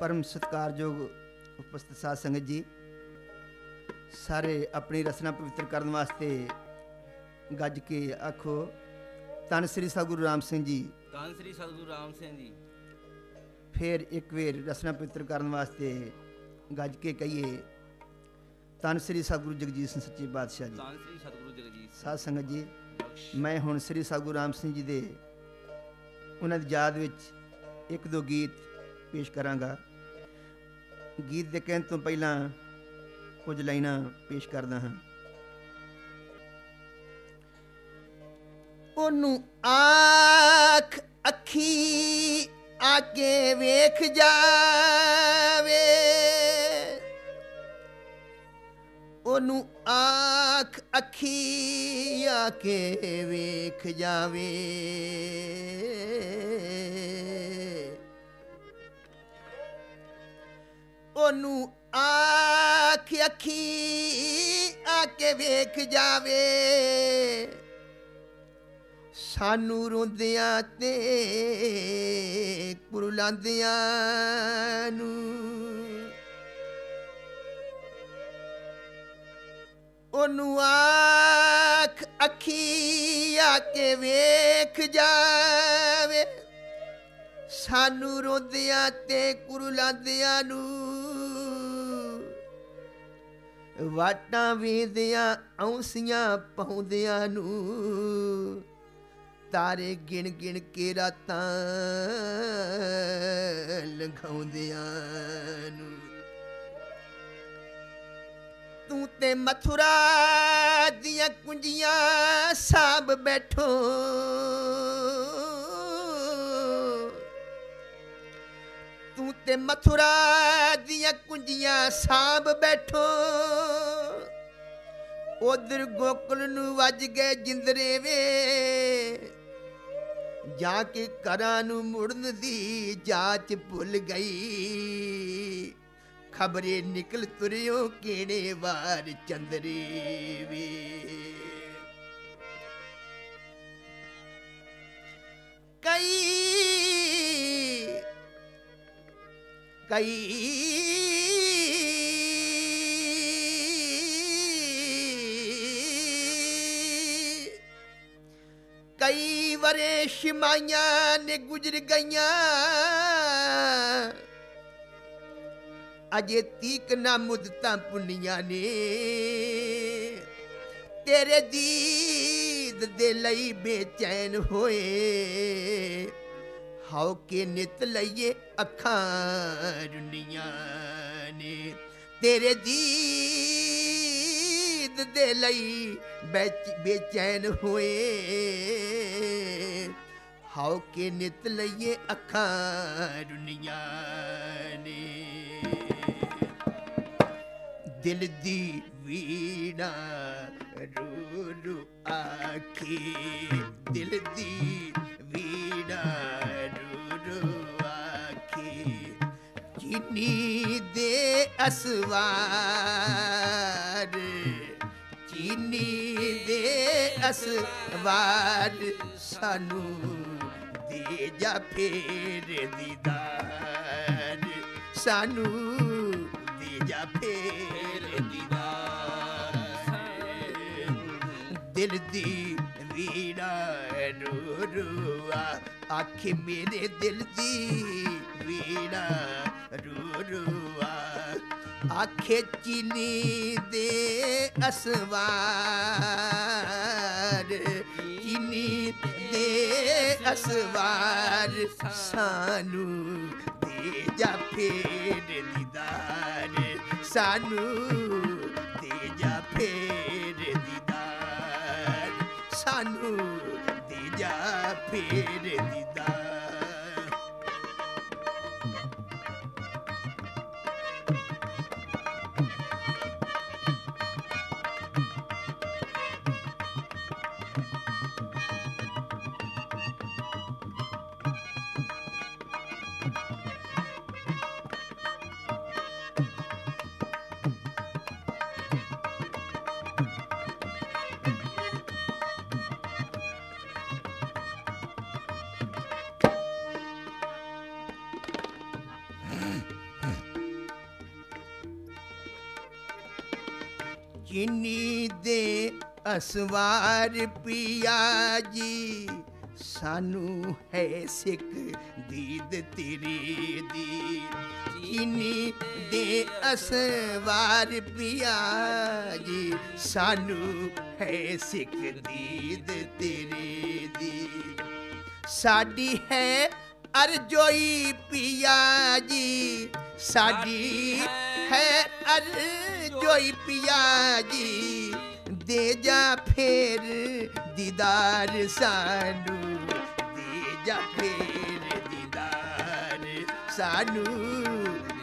ਪਰਮ ਸਤਿਕਾਰਯੋਗ ਉਪਸਥਿਤ ਸਾਧ ਸੰਗਤ ਜੀ ਸਾਰੇ ਆਪਣੀ ਰਸਨਾ ਪਵਿੱਤਰ ਕਰਨ ਵਾਸਤੇ ਗੱਜ ਕੇ ਆਖੋ ਤਨ ਸ੍ਰੀ ਸਤਿਗੁਰੂ ਰਾਮ ਸਿੰਘ ਜੀ। ਧੰਨ ਸ੍ਰੀ ਸਤਿਗੁਰੂ ਰਾਮ ਸਿੰਘ ਜੀ। ਫਿਰ ਇੱਕ ਵੇਰ ਰਸਨਾ ਪਵਿੱਤਰ ਕਰਨ ਵਾਸਤੇ ਗੱਜ ਕੇ ਕਹੀਏ ਤਨ ਸ੍ਰੀ ਸਤਿਗੁਰੂ ਜਗਜੀਤ ਸਿੰਘ ਸੱਚੇ ਪਾਤਸ਼ਾਹ ਜੀ। ਧੰਨ ਸ੍ਰੀ ਸਤਿਗੁਰੂ ਜਗਜੀਤ ਸਾਧ ਸੰਗਤ ਜੀ ਮੈਂ ਹੁਣ ਸ੍ਰੀ ਸਤਿਗੁਰੂ ਰਾਮ ਸਿੰਘ ਜੀ ਦੇ ਉਹਨਾਂ ਦੀ ਯਾਦ ਵਿੱਚ ਇੱਕ ਦੋ ਗੀਤ ਪੇਸ਼ ਕਰਾਂਗਾ। ਗੀਤ ਦੇ ਕਹਿਣ ਤੋਂ ਪਹਿਲਾਂ ਕੁਝ ਲਾਈਨਾਂ ਪੇਸ਼ ਕਰਦਾ ਹਾਂ। ਉਹਨੂੰ ਆਖ ਅੱਖੀ ਆ ਕੇ ਵੇਖ ਜਾਵੇ। ਉਹਨੂੰ ਆਖ ਅੱਖੀ ਆ ਕੇ ਵੇਖ ਜਾਵੇ। ਉਹਨੂੰ ਆਖ ਅੱਖੀ ਆ ਕੇ ਵੇਖ ਜਾਵੇ। ਸਾਨੂੰ ਰੋਂਦਿਆਂ ਤੇ ਕੁਰਲਾਂਦਿਆਂ ਨੂੰ ਉਹਨੂੰ ਆਖ ਅੱਖੀ ਆ ਕੇ ਵੇਖ ਜਾਵੇ। ਸਾਨੂੰ ਰੋਂਦਿਆਂ ਤੇ ਕੁਰਲਾਂਦਿਆਂ ਨੂੰ ਵਾਟਾਂ ਵੇਂਦਿਆਂ ਔਂਸੀਆਂ ਪਾਉਂਦਿਆਂ ਨੂੰ ਤਾਰੇ ਗਿਣ ਗਿਣ ਕੇ ਰਾਤਾਂ ਲੰਘਾਉਂਦਿਆਂ ਨੂੰ। ਤੂੰ ਤੇ ਮਥੁਰਾ ਦੀਆਂ ਕੁੰਜੀਆਂ ਸਾਬ ਬੈਠੋ। ਤੇ ਮਥੁਰਾ ਦੀਆਂ ਕੁੰਜੀਆਂ ਸਾਂਭ ਬੈਠੋ। ਉਧਰ ਗੋਕਲ ਨੂੰ ਵੱਜ ਗਏ ਜਿੰਦਰੇ ਵੇ। ਜਾ ਕੇ ਘਰਾਂ ਨੂੰ ਮੁੜਨ ਦੀ ਜਾਚ ਭੁੱਲ ਗਈ। ਖਬਰੇ ਨਿਕਲ ਤੁਰਿਓ ਕਿਹੜੇ ਵਾਰ ਚੰਦਰੇ ਵੇ। ਕਈ ਕਈ ਕਈ ਵਰੇ ਸ਼ਮਾਈਆਂ ਨੇ ਗੁਜ਼ਰ ਗਈਆਂ। ਅਜੇ ਤੀਕ ਨਾ ਮੁਦਤਾਂ ਪੁੰਨੀਆਂ ਨੇ। ਤੇਰੇ ਦੀਦ ਦੇ ਲਈ ਬੇਚੈਨ ਹੋਏ। ਹਾਉ ਕੇ ਨਿਤ ਲਈਏ ਅੱਖਾਂ ਰੁੰਨੀਆਂ ਨੇ। ਤੇਰੇ ਦੀਦ ਦੇ ਲਈ ਬੇਚ- ਬੇਚੈਨ ਹੋਏ। ਹਾਉ ਕੇ ਨਿਤ ਲਈਏ ਅੱਖਾਂ ਰੁੰਨੀਆਂ ਨੇ। ਦਿਲ ਦੀ ਵੀਣਾ ਰੂ ਰੂ ਆਖੀ। ਦਿਲ ਦੀ ਵੀਣਾ ਚੀਨੀ ਦੇ ਅਸਵਾਰ। ਚੀਨੀ ਦੇ ਅਸਵਾਰ ਸਾਨੂੰ ਦੇ ਜਾ ਫੇਰ ਦੀਦਾਰ। ਸਾਨੂੰ ਦੇ ਜਾ ਫੇਰ ਦੀਦਾਰ। ਦਿਲ ਦੀ ਵੀੜਾ ਰੂ ਆਖੇ ਮੇਰੇ ਦਿਲ ਦੀ ਵੀੜਾ ਰੂ ਰੂ ਆਖੇ ਚੀਨੀ ਦੇ ਅਸਵਾਰ ਚੀਨੀ ਦੇ ਅਸਵਾਰ ਸਾਨੂੰ ਦੇ ਜਾ ਫੇਰ ਦੀਦਾਰ ਸਾਨੂੰ ਦੇ ਜਾ ਫੇਰ ਦੀਦਾਰ ਸਾਨੂੰ ਜਾ ਫੇਰ ਦੀਦਾਰ ਚੀਨੀ ਦੇ ਅਸਵਾਰ ਪਿਆ ਜੀ ਸਾਨੂੰ ਹੈ ਸਿੱਖ ਦੀਦ ਤੇਰੀ ਦੀ ਚੀਨੀ ਦੇ ਅਸਵਾਰ ਪਿਆ ਜੀ ਸਾਨੂੰ ਹੈ ਸਿੱਖ ਦੀਦ ਤੇਰੀ ਦੀ ਸਾਡੀ ਹੈ ਅਰਜੋਈ ਪਿਆ ਜੀ ਸਾਡੀ ਹੈ ਅਰਜੋਈ ਪਿਆ ਜੀ ਦੇ ਜਾ ਫੇਰ ਦੀਦਾਰ ਸਾਨੂੰ, ਦੇ ਜਾ ਫੇਰ ਦੀਦਾਰ ਸਾਨੂੰ,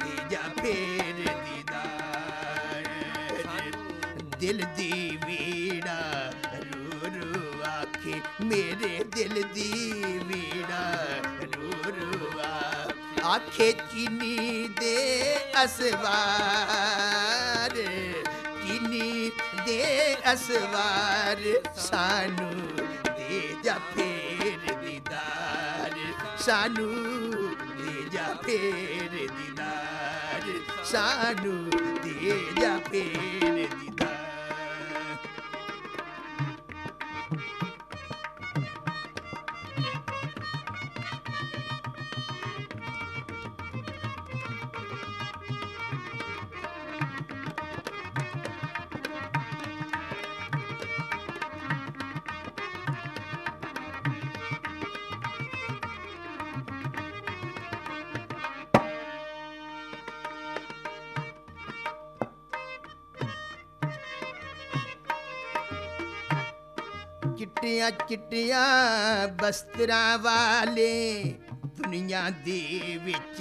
ਦੇ ਜਾ ਫੇਰ ਦੀਦਾਰ। ਦਿਲ ਦੀ ਵੀੜਾ ਰੂ ਰੂ ਆਖੇ, ਮੇਰੇ ਦਿਲ ਦੀ ਵੀੜਾ ਆਖੇ ਚੀਨੀ ਦੇ ਅਸਵਾਰ। ਚੀਨੀ ਦੇ ਅਸਵਾਰ ਸਾਨੂੰ ਦੇ ਜਾ ਫੇਰ ਦੀਦਾਰ। ਸਾਨੂੰ ਦੇ ਜਾ ਫੇਰ ਦੀਦਾਰ। ਸਾਨੂੰ ਦੇ ਜਾ ਫੇਰ ਚਿੱਟੀਆਂ ਚਿੱਟੀਆਂ ਬਸਤਰਾਂ ਵਾਲੇ ਦੁਨੀਆ ਦੇ ਵਿੱਚ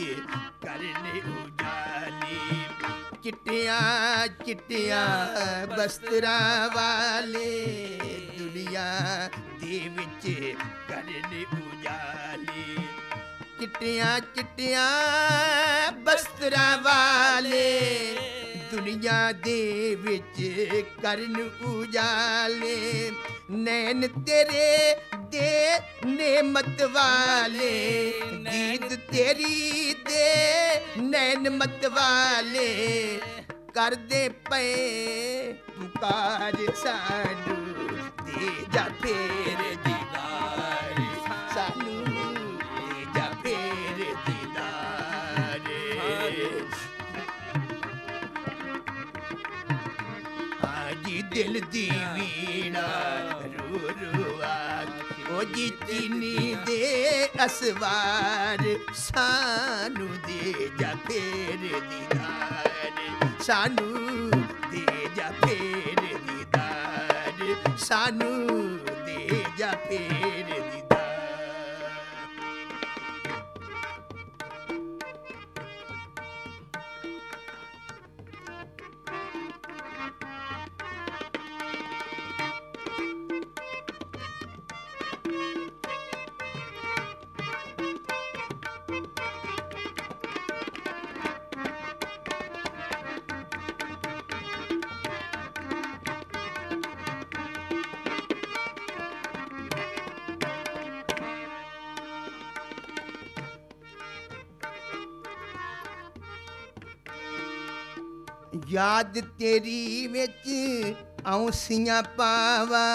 ਕਰਨ ਉਜਾਲੇ। ਚਿੱਟੀਆਂ ਚਿੱਟੀਆਂ ਬਸਤਰਾਂ ਵਾਲੇ ਦੁਨੀਆ ਦੇ ਵਿੱਚ ਕਰਨ ਉਜਾਲੇ। ਚਿੱਟੀਆਂ ਚਿੱਟੀਆਂ ਬਸਤਰਾਂ ਵਾਲੇ ਦੁਨੀਆ ਦੇ ਵਿੱਚ ਕਰਨ ਉਜਾਲੇ, ਨੈਣ ਤੇਰੇ ਦੇ ਨੇਮਤ ਵਾਲੇ ਦੀਦ ਤੇਰੀ ਦੇ ਨੈਣਮਤ ਵਾਲੇ, ਕਰਦੇ ਪਏ ਪੁਕਾਰ ਸਾਡੂ ਦੇ ਜਾ ਫੇਰ। ਜੀ ਚੀਨੀ ਦੇ ਅਸਵਾਰ, ਸਾਨੂੰ ਦੇ ਜਾ ਫੇਰ ਦੀਦਾਰ। ਸਾਨੂੰ ਦੇ ਜਾ ਫੇਰ ਦੀਦਾਰ, ਸਾਨੂੰ ਦੇ ਜਾ ਫੇਰ ਯਾਦ ਤੇਰੀ ਵਿੱਚ ਆਉਂਸੀਆਂ ਪਾਵਾ।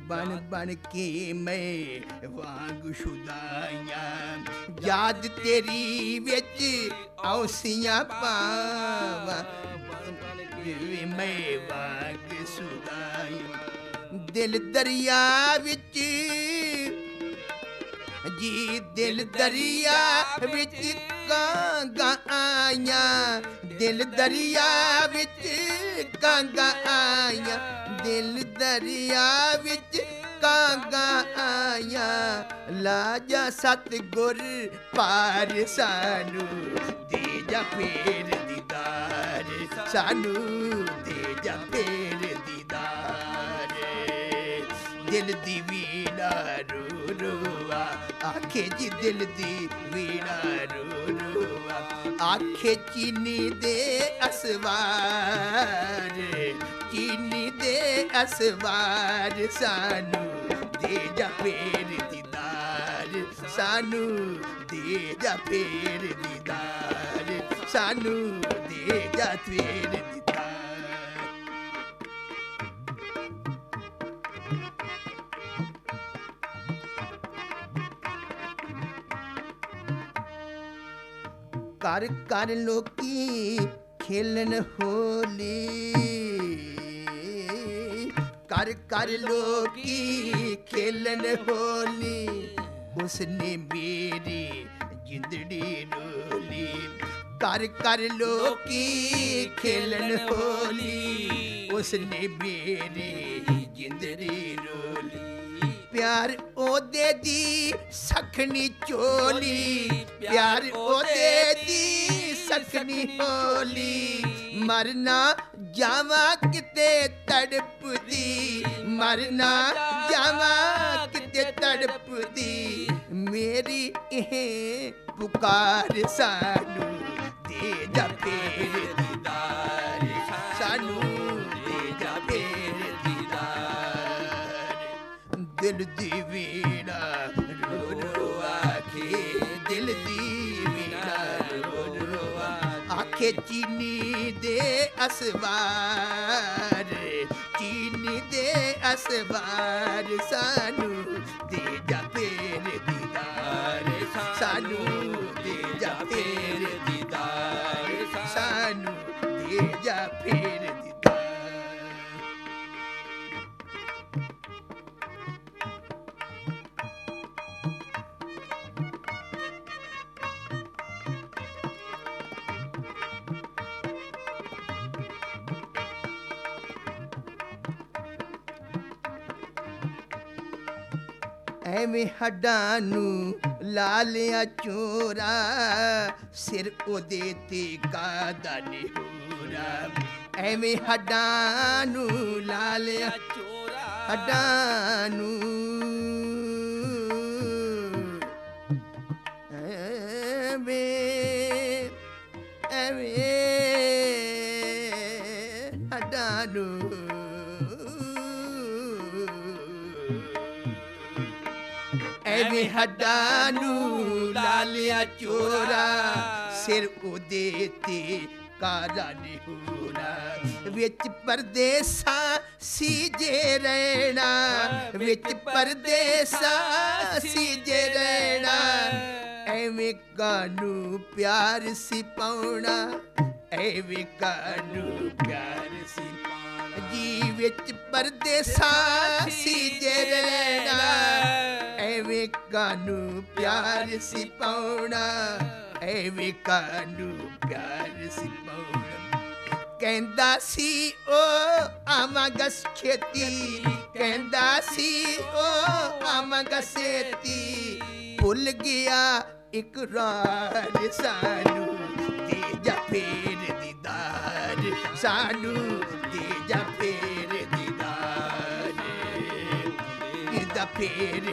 ਬਣ ਬਣ ਕੇ ਮੈਂ ਵਾਂਗ ਸ਼ੁਦਾਈਆਂ। ਯਾਦ ਤੇਰੀ ਵਿੱਚ ਆਉਂਸੀਆਂ ਪਾਵਾ। ਜਿਵੇਂ ਮੈਂ ਵਾਂਗ ਸ਼ੁਦਾਈਆਂ। ਦਿਲ ਦਰਿਆ ਵਿੱਚ ਜੀ ਦਿਲ ਦਰਿਆ ਵਿੱਚ ਕਾਂਗਾ ਆਈਆਂ, ਦਿਲ ਦਰਿਆ ਵਿੱਚ ਕਾਂਗਾ ਆਈਆਂ, ਦਿਲ ਦਰਿਆ ਵਿੱਚ ਕਾਂਗਾ ਆਈਆਂ। ਲਾਜਾ ਸਤਗੁਰ ਪਾਰ ਸਾਨੂੰ, ਦੇ ਜਾ ਫੇਰ ਦੀਦਾਰ ਸਾਨੂੰ, ਦੇ ਜਾ ਫੇਰ ਦੀਦਾਰ। ਦਿਲ ਦੀ ਵੀਣਾ ਰੂ ਆਖੇ ਜੀ ਦਿਲ ਦੀ ਵੀਣਾ ਰੂ ਰੂਆ ਆਖੇ ਚੀਨੀ ਦੇ ਅਸਵਾਰ, ਚੀਨੀ ਦੇ ਅਸਵਾਰ ਸਾਨੂੰ ਦੇ ਜਾ ਫੇਰ ਦੀਦਾਰ ਸਾਨੂੰ ਦੇ ਜਾ ਫੇਰ ਦੀਦਾਰ ਸਾਨੂੰ ਦੇ ਜਾ ਫੇਰ ਦੀਦਾਰ ਘਰ ਘਰ ਲੋਕੀ ਖੇਲਣ ਹੋਲੀ। ਕਰ ਕਰ ਲੋਕੀ ਖੇਲਣ ਹੋਲੀ। ਉਸਨੇ ਮੇਰੀ ਜਿੰਦੜੀ ਰੋਲੀ। ਕਰ ਕਰ ਲੋਕੀ ਖੇਲਣ ਹੋਲੀ। ਉਸਨੇ ਮੇਰੀ ਜਿੰਦੜੀ ਰੋਲੀ ਪਿਆਰ ਉਹਦੇ ਦੀ ਸਖਣੀ ਚੋਲੀ। ਪਿਆਰ ਉਹਦੇ ਦੀ ਸਖਣੀ ਹੋਲੀ ਮਰਨਾ ਜਾਵਾਂ ਕਿਤੇ ਤੜਪਦੀ। ਮਰਨਾ ਜਾਵਾਂ ਕਿਤੇ ਤੜਪਦੀ। ਮੇਰੀ ਇਹ ਪੁਕਾਰ ਸਾਨੂੰ ਦੇ ਜਾ ਦਿਲ ਦੀ ਵੀਣਾ ਰੋ ਰੋ ਦਿਲ ਦੀ ਵੀਣਾ ਰੋ ਆਖੇ ਚੀਨੀ ਦੇ ਅਸਵਾਰ, ਚੀਨੀ ਦੇ ਅਸਵਾਰ ਸਾਨੂੰ ਦੇ ਜਾ ਫੇਰ ਦੀਦਾਰ, ਸਾਨੂੰ ਦੇ ਜਾ ਫੇਰ ਦੀਦਾਰ, ਸਾਨੂੰ ਦੇ ਜਾ ਫੇਰ ਐਵੇਂ ਹੱਡਾਂ ਨੂੰ ਲਾ ਲਿਆ ਚੋਰਾ। ਸਿਰ ਉਹਦੇ ਤੇ ਕਾਦਾ ਨਿਹੂਰਾ। ਐਵੇਂ ਹੱਡਾਂ ਨੂੰ ਲਾ ਲਿਆ ਚੋਰਾ। ਹੱਡਾਂ ਨੂੰ। ਐਵੇਂ ਐਵੇਂ ਹੱਡਾਂ ਨੂੰ ਐਵੇਂ ਹੱਡਾਂ ਨੂੰ ਲਾ ਲਿਆ ਚੋਰਾ। ਸਿਰ ਉਹਦੇ ਤੇ ਕਾਰਾ ਨਿਹੂਰਾ। ਵਿੱਚ ਪਰਦੇਸਾਂ ਸੀ ਜੇ ਰਹਿਣਾ। ਵਿੱਚ ਪਰਦੇਸਾਂ ਸੀ ਜੇ ਰਹਿਣਾ। ਐਵੇਂ ਕਾਨੂੰ ਪਿਆਰ ਸੀ ਪਾਉਣਾ। ਐਵੇਂ ਕਾਨੂੰ ਪਿਆਰ ਸੀ ਪਾਉਣਾ। ਜੀ ਵਿੱਚ ਪਰਦੇਸਾਂ ਸੀ ਜੇ ਰਹਿਣਾ। ਐਵੇਂ ਕਾਨੂੰ ਪਿਆਰ ਸੀ ਪਾਉਣਾ, ਐਵੇਂ ਕਾਨੂੰ ਪਿਆਰ ਸੀ ਪਾਉਣਾ। ਕਹਿੰਦਾ ਸੀ ਉਹ ਆਵਾਂਗਾ ਖੇਤੀ ਕਹਿੰਦਾ ਸੀ ਉਹ ਆਵਾਂਗਾ ਛੇਤੀ। ਭੁੱਲ ਗਿਆ ਇਕਰਾਰ ਸਾਨੂੰ ਦੇ ਜਾ ਫੇਰ ਦੀਦਾਰ ਸਾਨੂੰ ਦੇ ਜਾ ਫੇਰ ਦੀਦਾਰ ਦਾ ਫੇਰ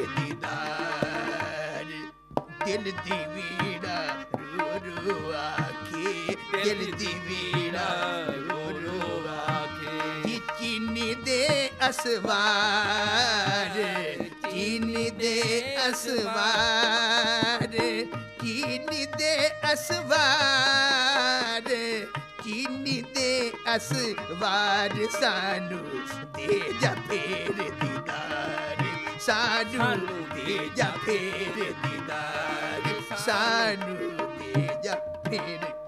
ਆਖੇ। ਜੀ ਚੀਨੀ ਦੇ ਅਸਵਾਰ ਚੀਨੀ ਦੇ ਅਸਵਾਰ ਚੀਨੀ ਦੇ ਅਸਵਾਰ ਚੀਨੀ ਦੇ ਅਸਵਾਰ ਸਾਨੂੰ ਦੇ ਜਾ ਫੇਰ ਦੀਦਾਰ ਸਾਨੂੰ ਦੇ ਜਾ ਫੇਰ ਦੀਦਾਰ। ਸਾਨੂੰ ਦੇ ਜਾ ਫੇਰ